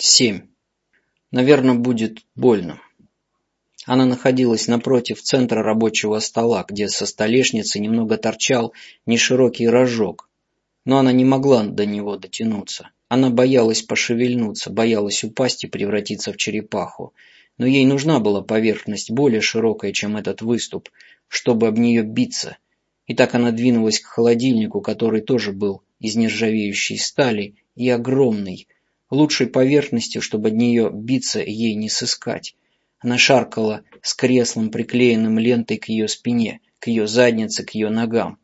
Семь. Наверное, будет больно. Она находилась напротив центра рабочего стола, где со столешницы немного торчал неширокий рожок, но она не могла до него дотянуться. Она боялась пошевельнуться, боялась упасть и превратиться в черепаху. Но ей нужна была поверхность более широкая, чем этот выступ, чтобы об нее биться. И так она двинулась к холодильнику, который тоже был из нержавеющей стали и огромный, Лучшей поверхностью, чтобы от нее биться, ей не сыскать. Она шаркала с креслом, приклеенным лентой к ее спине, к ее заднице, к ее ногам,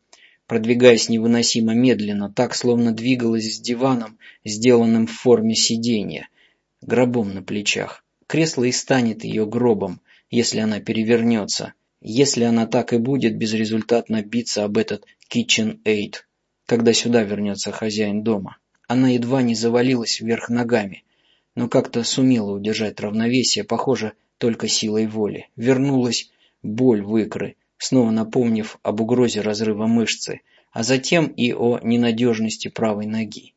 продвигаясь невыносимо медленно, так, словно двигалась с диваном, сделанным в форме сиденья, гробом на плечах. Кресло и станет ее гробом, если она перевернется, если она так и будет безрезультатно биться об этот Kitchen Aid, когда сюда вернется хозяин дома. Она едва не завалилась вверх ногами, но как-то сумела удержать равновесие, похоже, только силой воли. Вернулась боль в икры, снова напомнив об угрозе разрыва мышцы, а затем и о ненадежности правой ноги.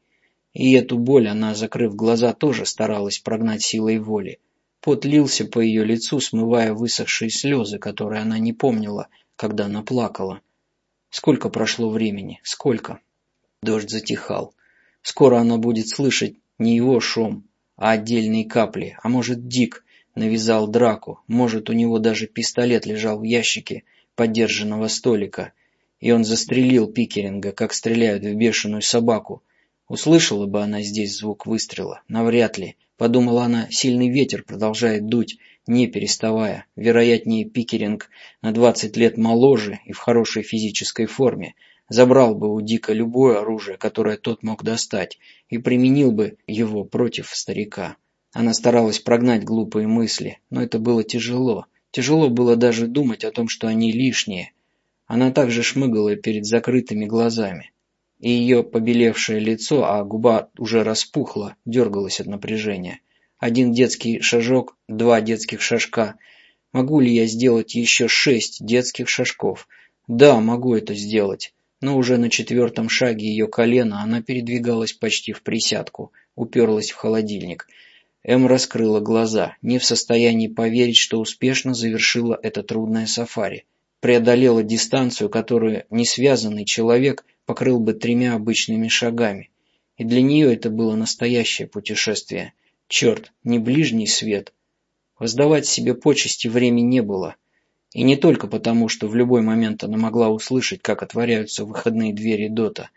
И эту боль она, закрыв глаза, тоже старалась прогнать силой воли. Пот лился по ее лицу, смывая высохшие слезы, которые она не помнила, когда она плакала. Сколько прошло времени? Сколько? Дождь затихал. Скоро она будет слышать не его шум, а отдельные капли. А может, Дик навязал драку, может, у него даже пистолет лежал в ящике подержанного столика, и он застрелил Пикеринга, как стреляют в бешеную собаку. Услышала бы она здесь звук выстрела? Навряд ли. Подумала она, сильный ветер продолжает дуть, не переставая. Вероятнее, Пикеринг на двадцать лет моложе и в хорошей физической форме, забрал бы у Дика любое оружие, которое тот мог достать, и применил бы его против старика. Она старалась прогнать глупые мысли, но это было тяжело. Тяжело было даже думать о том, что они лишние. Она также шмыгала перед закрытыми глазами. И ее побелевшее лицо, а губа уже распухла, дергалась от напряжения. Один детский шажок, два детских шажка. Могу ли я сделать еще шесть детских шажков? Да, могу это сделать но уже на четвертом шаге ее колена она передвигалась почти в присядку, уперлась в холодильник. Эм раскрыла глаза, не в состоянии поверить, что успешно завершила это трудное сафари. Преодолела дистанцию, которую несвязанный человек покрыл бы тремя обычными шагами. И для нее это было настоящее путешествие. Черт, не ближний свет. Воздавать себе почести времени не было — и не только потому, что в любой момент она могла услышать, как отворяются выходные двери Дота.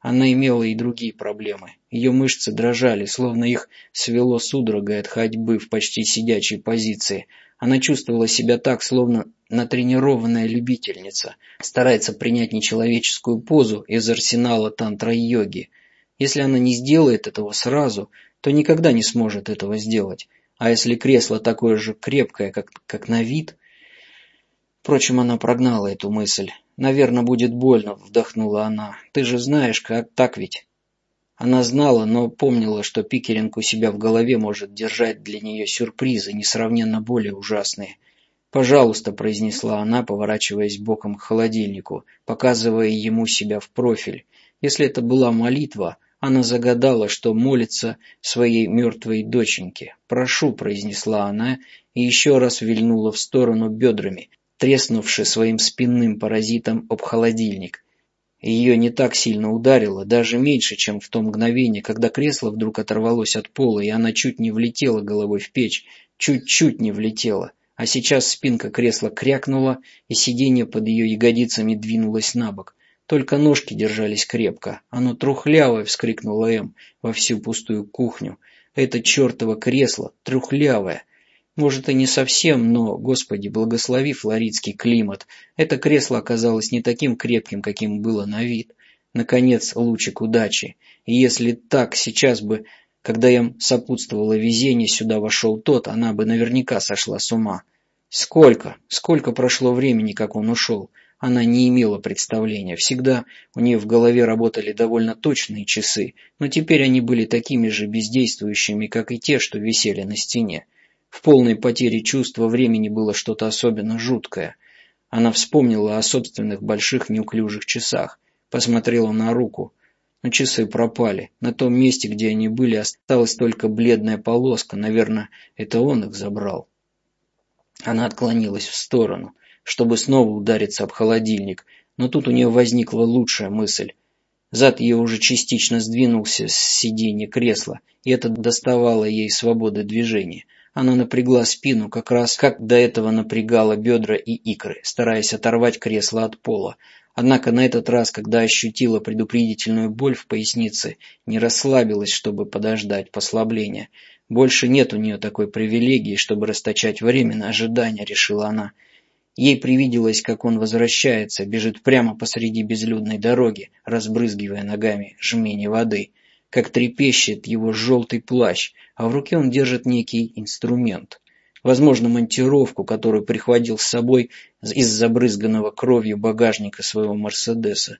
Она имела и другие проблемы. Ее мышцы дрожали, словно их свело судорогой от ходьбы в почти сидячей позиции. Она чувствовала себя так, словно натренированная любительница, старается принять нечеловеческую позу из арсенала тантра-йоги. Если она не сделает этого сразу, то никогда не сможет этого сделать. А если кресло такое же крепкое, как, как на вид, Впрочем, она прогнала эту мысль. «Наверное, будет больно», — вдохнула она. «Ты же знаешь, как так ведь?» Она знала, но помнила, что Пикеринг у себя в голове может держать для нее сюрпризы, несравненно более ужасные. «Пожалуйста», — произнесла она, поворачиваясь боком к холодильнику, показывая ему себя в профиль. Если это была молитва, она загадала, что молится своей мертвой доченьке. «Прошу», — произнесла она и еще раз вильнула в сторону бедрами, треснувши своим спинным паразитом об холодильник. Ее не так сильно ударило, даже меньше, чем в то мгновение, когда кресло вдруг оторвалось от пола, и она чуть не влетела головой в печь, чуть-чуть не влетела. А сейчас спинка кресла крякнула, и сиденье под ее ягодицами двинулось на бок. Только ножки держались крепко. «Оно трухлявое!» — вскрикнула Эм во всю пустую кухню. «Это чертово кресло! Трухлявое!» Может и не совсем, но, господи, благослови флоридский климат. Это кресло оказалось не таким крепким, каким было на вид. Наконец, лучик удачи. И если так, сейчас бы, когда им сопутствовало везение, сюда вошел тот, она бы наверняка сошла с ума. Сколько, сколько прошло времени, как он ушел? Она не имела представления. Всегда у нее в голове работали довольно точные часы, но теперь они были такими же бездействующими, как и те, что висели на стене. В полной потере чувства времени было что-то особенно жуткое. Она вспомнила о собственных больших неуклюжих часах, посмотрела на руку. но часы пропали. На том месте, где они были, осталась только бледная полоска. Наверное, это он их забрал. Она отклонилась в сторону, чтобы снова удариться об холодильник, но тут у нее возникла лучшая мысль. Зад ее уже частично сдвинулся с сиденья кресла, и это доставало ей свободы движения. Она напрягла спину, как раз как до этого напрягала бедра и икры, стараясь оторвать кресло от пола. Однако на этот раз, когда ощутила предупредительную боль в пояснице, не расслабилась, чтобы подождать послабления. Больше нет у нее такой привилегии, чтобы расточать время на ожидание, решила она. Ей привиделось, как он возвращается, бежит прямо посреди безлюдной дороги, разбрызгивая ногами жмени воды, как трепещет его желтый плащ, а в руке он держит некий инструмент возможно, монтировку, которую прихватил с собой из забрызганного кровью багажника своего Мерседеса.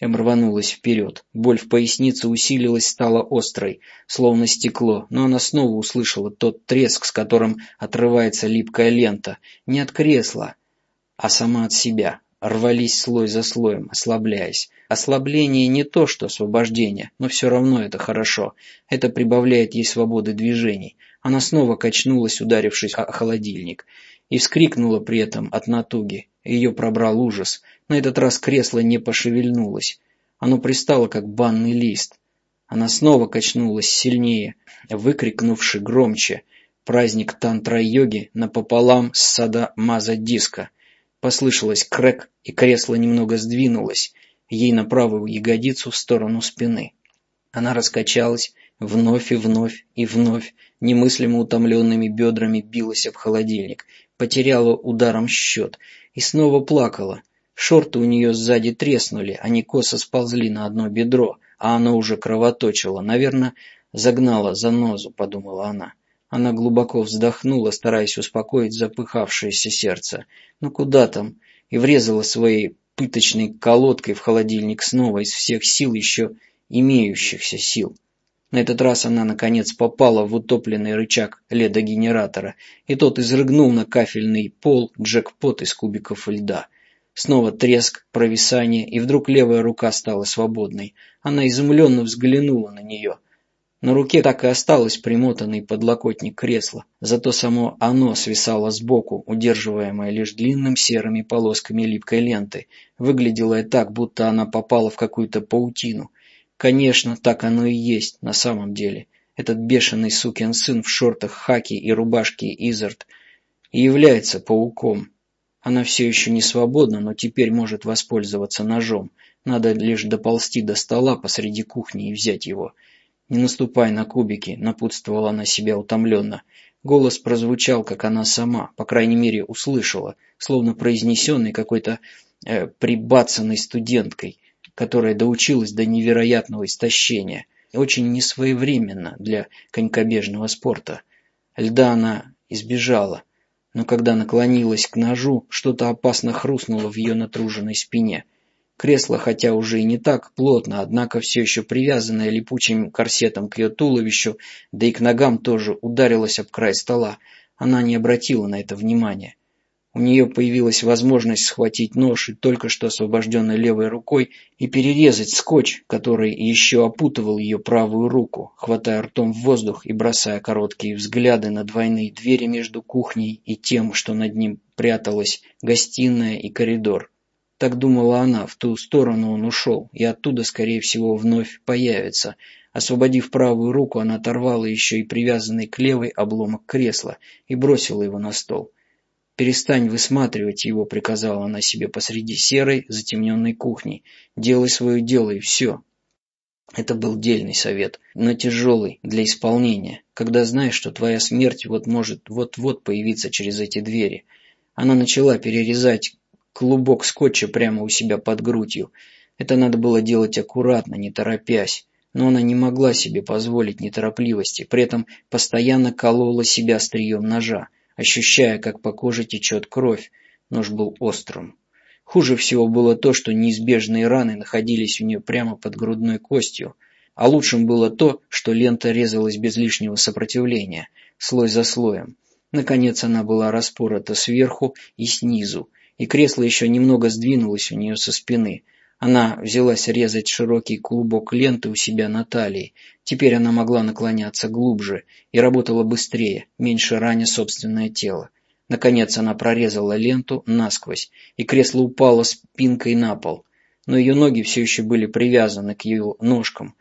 Эм рванулась вперед. Боль в пояснице усилилась, стала острой, словно стекло, но она снова услышала тот треск, с которым отрывается липкая лента. Не от кресла, а сама от себя. Рвались слой за слоем, ослабляясь. Ослабление не то, что освобождение, но все равно это хорошо. Это прибавляет ей свободы движений. Она снова качнулась, ударившись о холодильник, и вскрикнула при этом от натуги. Ее пробрал ужас. На этот раз кресло не пошевельнулось. Оно пристало, как банный лист. Она снова качнулась сильнее, выкрикнувши громче. Праздник тантра-йоги напополам с сада маза-диска. Послышалось крэк, и кресло немного сдвинулось, ей на правую ягодицу в сторону спины. Она раскачалась, вновь и вновь и вновь, немыслимо утомленными бедрами билась об холодильник, потеряла ударом счет и снова плакала. Шорты у нее сзади треснули, они косо сползли на одно бедро, а оно уже кровоточило. Наверное, загнала занозу, подумала она. Она глубоко вздохнула, стараясь успокоить запыхавшееся сердце. Ну куда там? И врезала своей пыточной колодкой в холодильник снова из всех сил еще имеющихся сил. На этот раз она, наконец, попала в утопленный рычаг ледогенератора, и тот изрыгнул на кафельный пол джекпот из кубиков льда. Снова треск, провисание, и вдруг левая рука стала свободной. Она изумленно взглянула на нее. На руке так и осталось примотанный подлокотник кресла, зато само оно свисало сбоку, удерживаемое лишь длинным серыми полосками липкой ленты. Выглядело и так, будто она попала в какую-то паутину. Конечно, так оно и есть на самом деле. Этот бешеный сукин сын в шортах хаки и рубашке Изард является пауком. Она все еще не свободна, но теперь может воспользоваться ножом. Надо лишь доползти до стола посреди кухни и взять его. «Не наступай на кубики», — напутствовала она себя утомленно. Голос прозвучал, как она сама, по крайней мере, услышала, словно произнесенный какой-то э, прибацанной студенткой которая доучилась до невероятного истощения, очень несвоевременно для конькобежного спорта. Льда она избежала, но когда наклонилась к ножу, что-то опасно хрустнуло в ее натруженной спине. Кресло, хотя уже и не так плотно, однако все еще привязанное липучим корсетом к ее туловищу, да и к ногам тоже ударилось об край стола. Она не обратила на это внимания. У нее появилась возможность схватить нож и только что освобожденной левой рукой и перерезать скотч, который еще опутывал ее правую руку, хватая ртом в воздух и бросая короткие взгляды на двойные двери между кухней и тем, что над ним пряталась гостиная и коридор. Так думала она, в ту сторону он ушел, и оттуда, скорее всего, вновь появится. Освободив правую руку, она оторвала еще и привязанный к левой обломок кресла и бросила его на стол. «Перестань высматривать его», — приказала она себе посреди серой, затемненной кухни. «Делай свое дело, и все». Это был дельный совет, но тяжелый для исполнения, когда знаешь, что твоя смерть вот может вот-вот появиться через эти двери. Она начала перерезать клубок скотча прямо у себя под грудью. Это надо было делать аккуратно, не торопясь. Но она не могла себе позволить неторопливости, при этом постоянно колола себя острием ножа ощущая, как по коже течет кровь. Нож был острым. Хуже всего было то, что неизбежные раны находились у нее прямо под грудной костью, а лучшим было то, что лента резалась без лишнего сопротивления, слой за слоем. Наконец она была распорота сверху и снизу, и кресло еще немного сдвинулось у нее со спины. Она взялась резать широкий клубок ленты у себя на талии. Теперь она могла наклоняться глубже и работала быстрее, меньше раня собственное тело. Наконец она прорезала ленту насквозь, и кресло упало спинкой на пол. Но ее ноги все еще были привязаны к ее ножкам,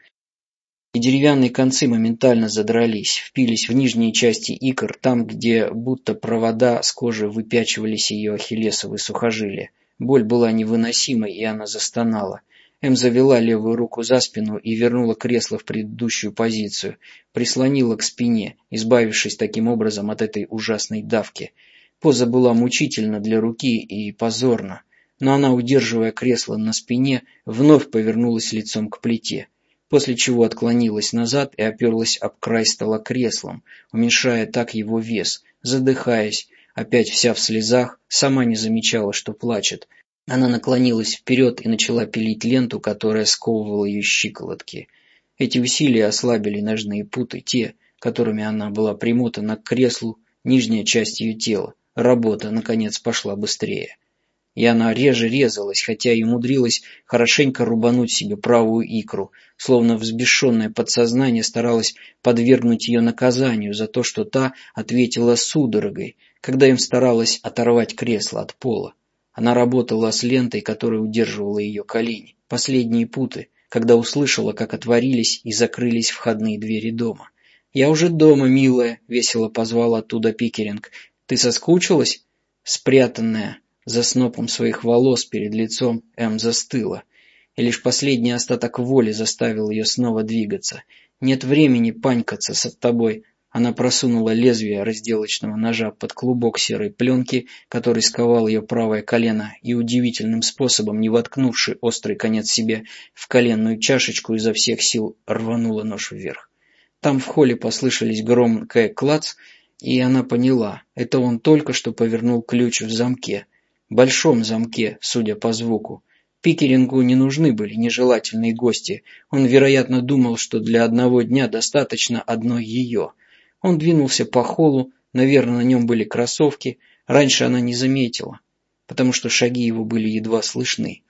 и деревянные концы моментально задрались, впились в нижние части икр, там, где будто провода с кожи выпячивались ее ахиллесовые сухожилия. Боль была невыносимой, и она застонала. Эм завела левую руку за спину и вернула кресло в предыдущую позицию, прислонила к спине, избавившись таким образом от этой ужасной давки. Поза была мучительна для руки и позорна, но она, удерживая кресло на спине, вновь повернулась лицом к плите после чего отклонилась назад и оперлась об край стола креслом, уменьшая так его вес, задыхаясь, опять вся в слезах, сама не замечала, что плачет. Она наклонилась вперед и начала пилить ленту, которая сковывала ее щиколотки. Эти усилия ослабили ножные путы, те, которыми она была примотана к креслу, нижняя часть ее тела. Работа, наконец, пошла быстрее и она реже резалась, хотя и умудрилась хорошенько рубануть себе правую икру, словно взбешенное подсознание старалось подвергнуть ее наказанию за то, что та ответила судорогой, когда им старалась оторвать кресло от пола. Она работала с лентой, которая удерживала ее колени, последние путы, когда услышала, как отворились и закрылись входные двери дома. «Я уже дома, милая», — весело позвал оттуда Пикеринг. «Ты соскучилась?» Спрятанная за снопом своих волос перед лицом М застыла, и лишь последний остаток воли заставил ее снова двигаться. «Нет времени панькаться с тобой», она просунула лезвие разделочного ножа под клубок серой пленки, который сковал ее правое колено, и удивительным способом, не воткнувши острый конец себе в коленную чашечку, изо всех сил рванула нож вверх. Там в холле послышались громкое клац, и она поняла, это он только что повернул ключ в замке большом замке, судя по звуку. Пикерингу не нужны были нежелательные гости. Он, вероятно, думал, что для одного дня достаточно одной ее. Он двинулся по холлу, наверное, на нем были кроссовки. Раньше она не заметила, потому что шаги его были едва слышны.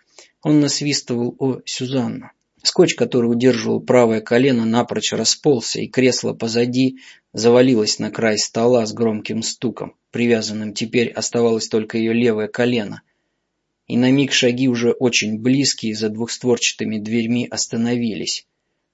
Он насвистывал о Сюзанну. Скотч, который удерживал правое колено, напрочь расползся, и кресло позади завалилось на край стола с громким стуком. Привязанным теперь оставалось только ее левое колено. И на миг шаги уже очень близкие за двухстворчатыми дверьми остановились.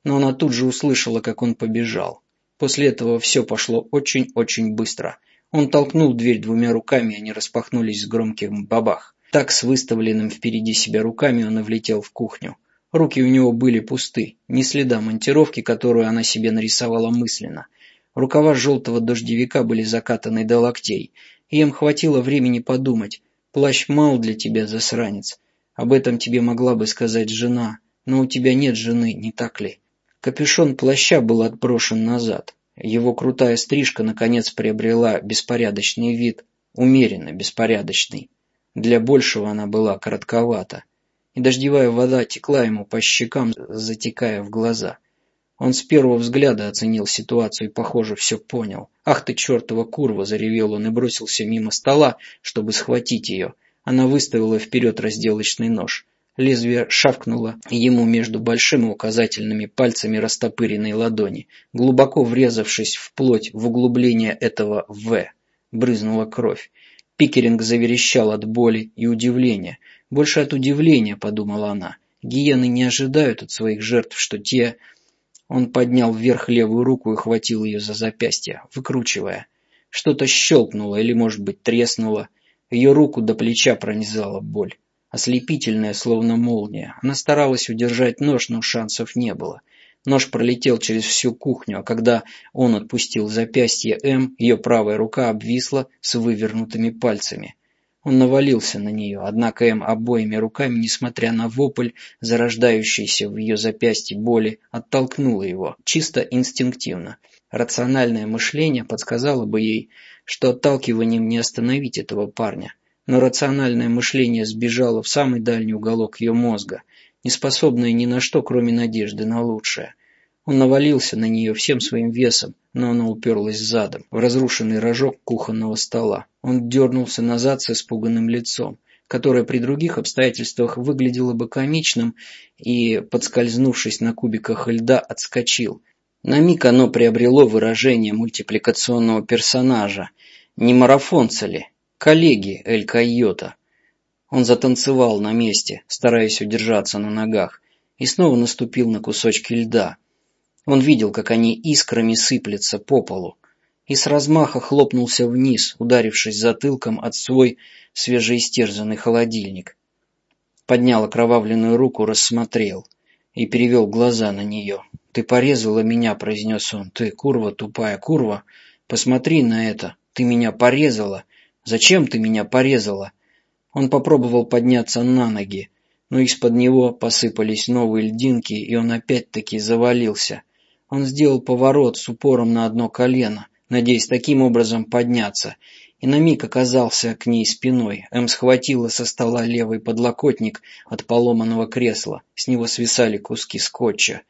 Но она тут же услышала, как он побежал. После этого все пошло очень-очень быстро. Он толкнул дверь двумя руками, они распахнулись с громким бабах. Так, с выставленным впереди себя руками, он и влетел в кухню. Руки у него были пусты, ни следа монтировки, которую она себе нарисовала мысленно. Рукава желтого дождевика были закатаны до локтей, и им хватило времени подумать. «Плащ мал для тебя, засранец. Об этом тебе могла бы сказать жена, но у тебя нет жены, не так ли?» Капюшон плаща был отброшен назад. Его крутая стрижка наконец приобрела беспорядочный вид, умеренно беспорядочный. Для большего она была коротковата и дождевая вода текла ему по щекам, затекая в глаза. Он с первого взгляда оценил ситуацию и, похоже, все понял. «Ах ты, чертова курва!» – заревел он и бросился мимо стола, чтобы схватить ее. Она выставила вперед разделочный нож. Лезвие шавкнуло ему между большим и указательными пальцами растопыренной ладони, глубоко врезавшись в плоть в углубление этого «В». Брызнула кровь. Пикеринг заверещал от боли и удивления. Больше от удивления, подумала она. Гиены не ожидают от своих жертв, что те... Он поднял вверх левую руку и хватил ее за запястье, выкручивая. Что-то щелкнуло или, может быть, треснуло. Ее руку до плеча пронизала боль. Ослепительная, словно молния. Она старалась удержать нож, но шансов не было. Нож пролетел через всю кухню, а когда он отпустил запястье М, ее правая рука обвисла с вывернутыми пальцами. Он навалился на нее, однако Эм обоими руками, несмотря на вопль, зарождающийся в ее запястье боли, оттолкнула его, чисто инстинктивно. Рациональное мышление подсказало бы ей, что отталкиванием не остановить этого парня. Но рациональное мышление сбежало в самый дальний уголок ее мозга, не способное ни на что, кроме надежды на лучшее. Он навалился на нее всем своим весом, но она уперлась задом в разрушенный рожок кухонного стола. Он дернулся назад с испуганным лицом. которое при других обстоятельствах выглядело бы комичным, и, подскользнувшись на кубиках льда, отскочил. На миг оно приобрело выражение мультипликационного персонажа. Не марафонца ли? Коллеги Эль Койота. Он затанцевал на месте, стараясь удержаться на ногах, и снова наступил на кусочки льда. Он видел, как они искрами сыплются по полу, и с размаха хлопнулся вниз, ударившись затылком от свой свежеистерзанный холодильник. Поднял окровавленную руку, рассмотрел и перевел глаза на нее. «Ты порезала меня», — произнес он. «Ты, курва, тупая курва, посмотри на это. Ты меня порезала. Зачем ты меня порезала?» Он попробовал подняться на ноги, но из-под него посыпались новые льдинки, и он опять-таки завалился. Он сделал поворот с упором на одно колено, надеясь таким образом подняться, и на миг оказался к ней спиной. Эм схватила со стола левый подлокотник от поломанного кресла. С него свисали куски скотча.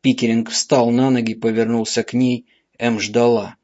Пикеринг встал на ноги, повернулся к ней. Эм ждала.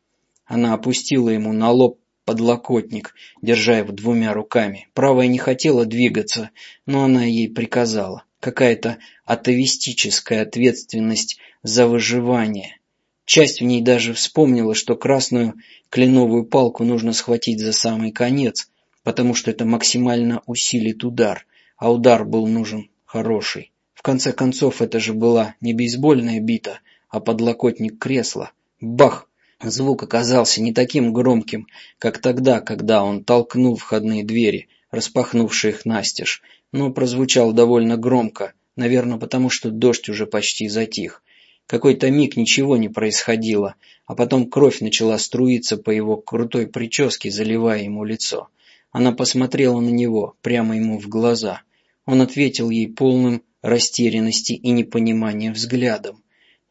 Она опустила ему на лоб подлокотник, держа его двумя руками. Правая не хотела двигаться, но она ей приказала. Какая-то атовистическая ответственность за выживание. Часть в ней даже вспомнила, что красную кленовую палку нужно схватить за самый конец, потому что это максимально усилит удар, а удар был нужен хороший. В конце концов, это же была не бейсбольная бита, а подлокотник кресла. Бах! Звук оказался не таким громким, как тогда, когда он толкнул входные двери, распахнувшие их настежь, но прозвучал довольно громко, наверное, потому что дождь уже почти затих. Какой-то миг ничего не происходило, а потом кровь начала струиться по его крутой прическе, заливая ему лицо. Она посмотрела на него, прямо ему в глаза. Он ответил ей полным растерянности и непонимания взглядом.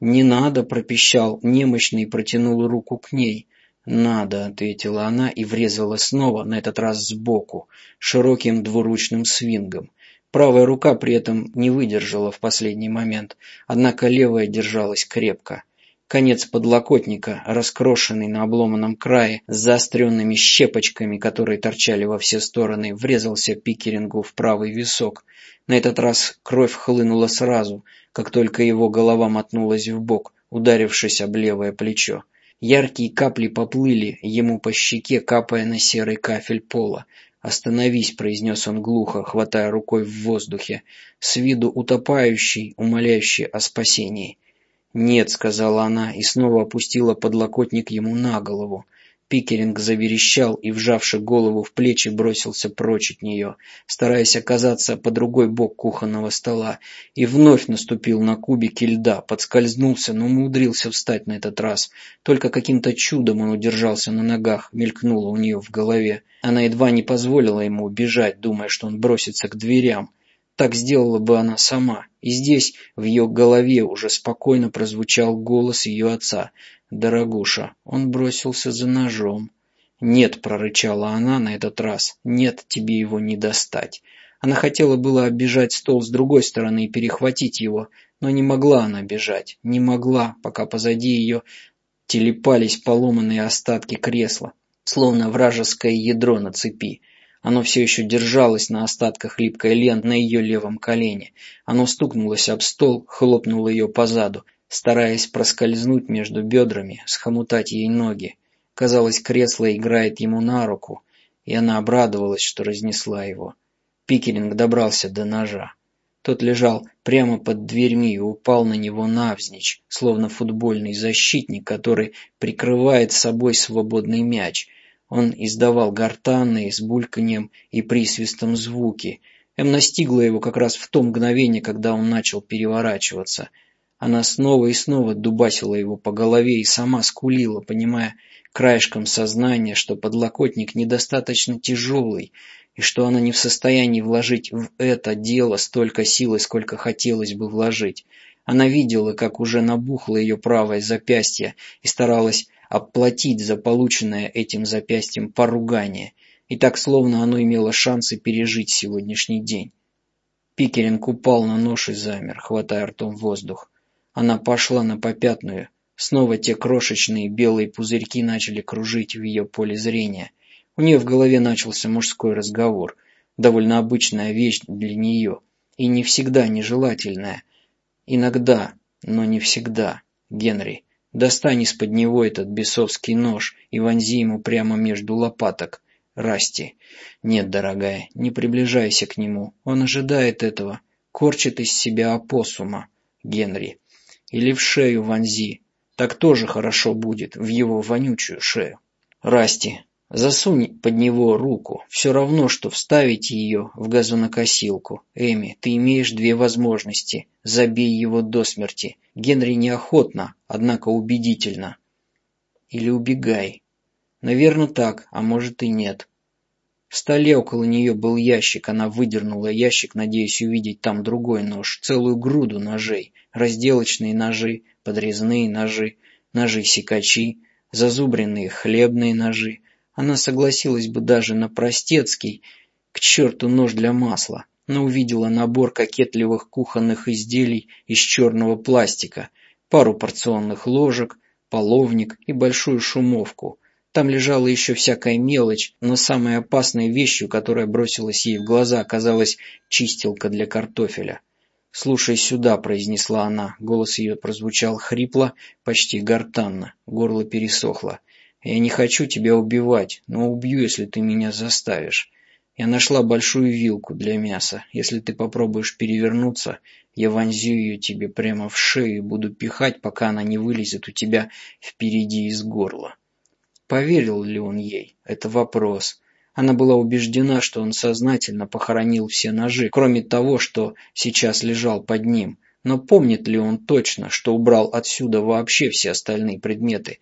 «Не надо», — пропищал немощный и протянул руку к ней. «Надо», — ответила она и врезала снова, на этот раз сбоку, широким двуручным свингом. Правая рука при этом не выдержала в последний момент, однако левая держалась крепко. Конец подлокотника, раскрошенный на обломанном крае, с заостренными щепочками, которые торчали во все стороны, врезался Пикерингу в правый висок. На этот раз кровь хлынула сразу, как только его голова мотнулась в бок, ударившись об левое плечо. Яркие капли поплыли ему по щеке, капая на серый кафель пола. «Остановись», — произнес он глухо, хватая рукой в воздухе, с виду утопающий, умоляющий о спасении. «Нет», — сказала она и снова опустила подлокотник ему на голову. Пикеринг заверещал и, вжавши голову в плечи, бросился прочь от нее, стараясь оказаться по другой бок кухонного стола, и вновь наступил на кубики льда, подскользнулся, но умудрился встать на этот раз. Только каким-то чудом он удержался на ногах, мелькнуло у нее в голове. Она едва не позволила ему убежать, думая, что он бросится к дверям. Так сделала бы она сама. И здесь, в ее голове, уже спокойно прозвучал голос ее отца. «Дорогуша, он бросился за ножом». «Нет», — прорычала она на этот раз, — «нет, тебе его не достать». Она хотела было оббежать стол с другой стороны и перехватить его, но не могла она бежать, не могла, пока позади ее телепались поломанные остатки кресла, словно вражеское ядро на цепи. Оно все еще держалось на остатках липкой ленты на ее левом колене. Оно стукнулось об стол, хлопнуло ее по заду, стараясь проскользнуть между бедрами, схомутать ей ноги. Казалось, кресло играет ему на руку, и она обрадовалась, что разнесла его. Пикеринг добрался до ножа. Тот лежал прямо под дверьми и упал на него навзничь, словно футбольный защитник, который прикрывает собой свободный мяч — он издавал гортанные с бульканьем и присвистом звуки. Эм настигла его как раз в то мгновение, когда он начал переворачиваться. Она снова и снова дубасила его по голове и сама скулила, понимая краешком сознания, что подлокотник недостаточно тяжелый, и что она не в состоянии вложить в это дело столько силы, сколько хотелось бы вложить. Она видела, как уже набухло ее правое запястье и старалась оплатить за полученное этим запястьем поругание, и так словно оно имело шансы пережить сегодняшний день. Пикеринг упал на нож и замер, хватая ртом воздух. Она пошла на попятную. Снова те крошечные белые пузырьки начали кружить в ее поле зрения. У нее в голове начался мужской разговор. довольно обычная вещь для нее, и не всегда нежелательная. Иногда, но не всегда. Генри, достань из-под него этот бесовский нож и вонзи ему прямо между лопаток. Расти. Нет, дорогая, не приближайся к нему. Он ожидает этого. Корчит из себя опоссума. Генри. Или в шею вонзи. Так тоже хорошо будет, в его вонючую шею. Расти. Засунь под него руку. Все равно, что вставить ее в газонокосилку. Эми, ты имеешь две возможности. Забей его до смерти. Генри неохотно, однако убедительно. Или убегай. Наверное, так, а может и нет. В столе около нее был ящик, она выдернула ящик, надеясь увидеть там другой нож, целую груду ножей, разделочные ножи, подрезные ножи, ножи-секачи, зазубренные хлебные ножи. Она согласилась бы даже на простецкий, к черту нож для масла, но увидела набор кокетливых кухонных изделий из черного пластика, пару порционных ложек, половник и большую шумовку – там лежала еще всякая мелочь, но самой опасной вещью, которая бросилась ей в глаза, оказалась чистилка для картофеля. «Слушай сюда», — произнесла она. Голос ее прозвучал хрипло, почти гортанно. Горло пересохло. «Я не хочу тебя убивать, но убью, если ты меня заставишь. Я нашла большую вилку для мяса. Если ты попробуешь перевернуться, я вонзю ее тебе прямо в шею и буду пихать, пока она не вылезет у тебя впереди из горла». Поверил ли он ей? Это вопрос. Она была убеждена, что он сознательно похоронил все ножи, кроме того, что сейчас лежал под ним. Но помнит ли он точно, что убрал отсюда вообще все остальные предметы?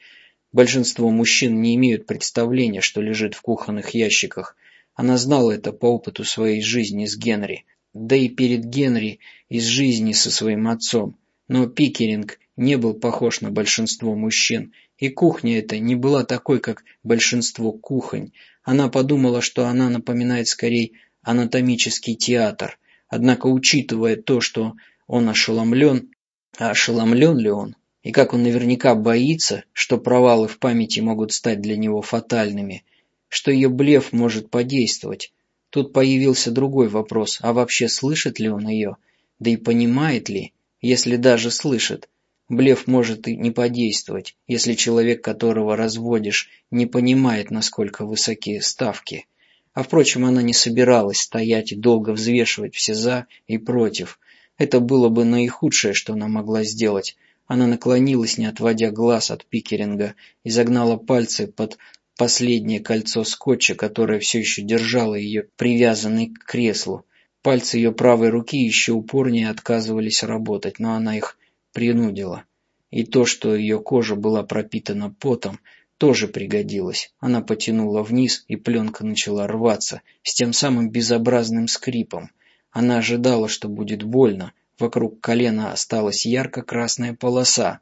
Большинство мужчин не имеют представления, что лежит в кухонных ящиках. Она знала это по опыту своей жизни с Генри. Да и перед Генри из жизни со своим отцом. Но Пикеринг не был похож на большинство мужчин, и кухня эта не была такой, как большинство кухонь. Она подумала, что она напоминает скорее анатомический театр. Однако, учитывая то, что он ошеломлен, а ошеломлен ли он, и как он наверняка боится, что провалы в памяти могут стать для него фатальными, что ее блеф может подействовать, тут появился другой вопрос, а вообще слышит ли он ее, да и понимает ли, если даже слышит, Блеф может и не подействовать, если человек, которого разводишь, не понимает, насколько высоки ставки. А впрочем, она не собиралась стоять и долго взвешивать все «за» и «против». Это было бы наихудшее, что она могла сделать. Она наклонилась, не отводя глаз от Пикеринга, и загнала пальцы под последнее кольцо скотча, которое все еще держало ее привязанной к креслу. Пальцы ее правой руки еще упорнее отказывались работать, но она их принудила. И то, что ее кожа была пропитана потом, тоже пригодилось. Она потянула вниз, и пленка начала рваться с тем самым безобразным скрипом. Она ожидала, что будет больно. Вокруг колена осталась ярко-красная полоса.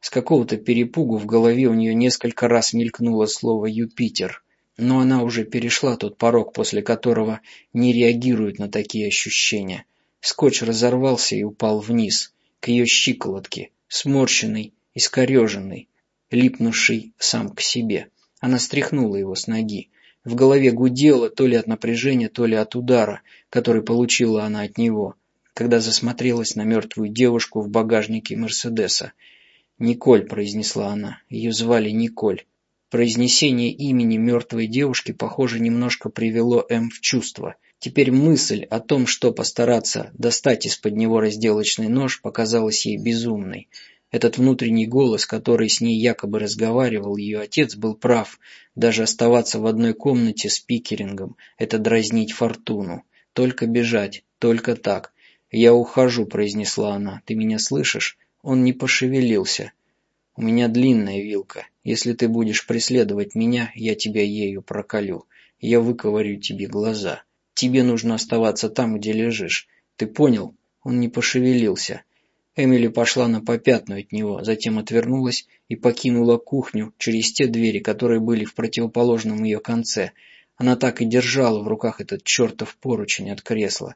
С какого-то перепугу в голове у нее несколько раз мелькнуло слово «Юпитер». Но она уже перешла тот порог, после которого не реагирует на такие ощущения. Скотч разорвался и упал вниз к ее щиколотке, сморщенный, искореженный, липнувший сам к себе. Она стряхнула его с ноги. В голове гудело то ли от напряжения, то ли от удара, который получила она от него, когда засмотрелась на мертвую девушку в багажнике Мерседеса. «Николь», — произнесла она. Ее звали Николь. Произнесение имени мертвой девушки, похоже, немножко привело М в чувство. Теперь мысль о том, что постараться достать из-под него разделочный нож, показалась ей безумной. Этот внутренний голос, который с ней якобы разговаривал, ее отец был прав. Даже оставаться в одной комнате с Пикерингом – это дразнить фортуну. Только бежать, только так. «Я ухожу», – произнесла она. «Ты меня слышишь?» Он не пошевелился. «У меня длинная вилка. Если ты будешь преследовать меня, я тебя ею проколю. Я выковырю тебе глаза». Тебе нужно оставаться там, где лежишь. Ты понял?» Он не пошевелился. Эмили пошла на попятную от него, затем отвернулась и покинула кухню через те двери, которые были в противоположном ее конце. Она так и держала в руках этот чертов поручень от кресла.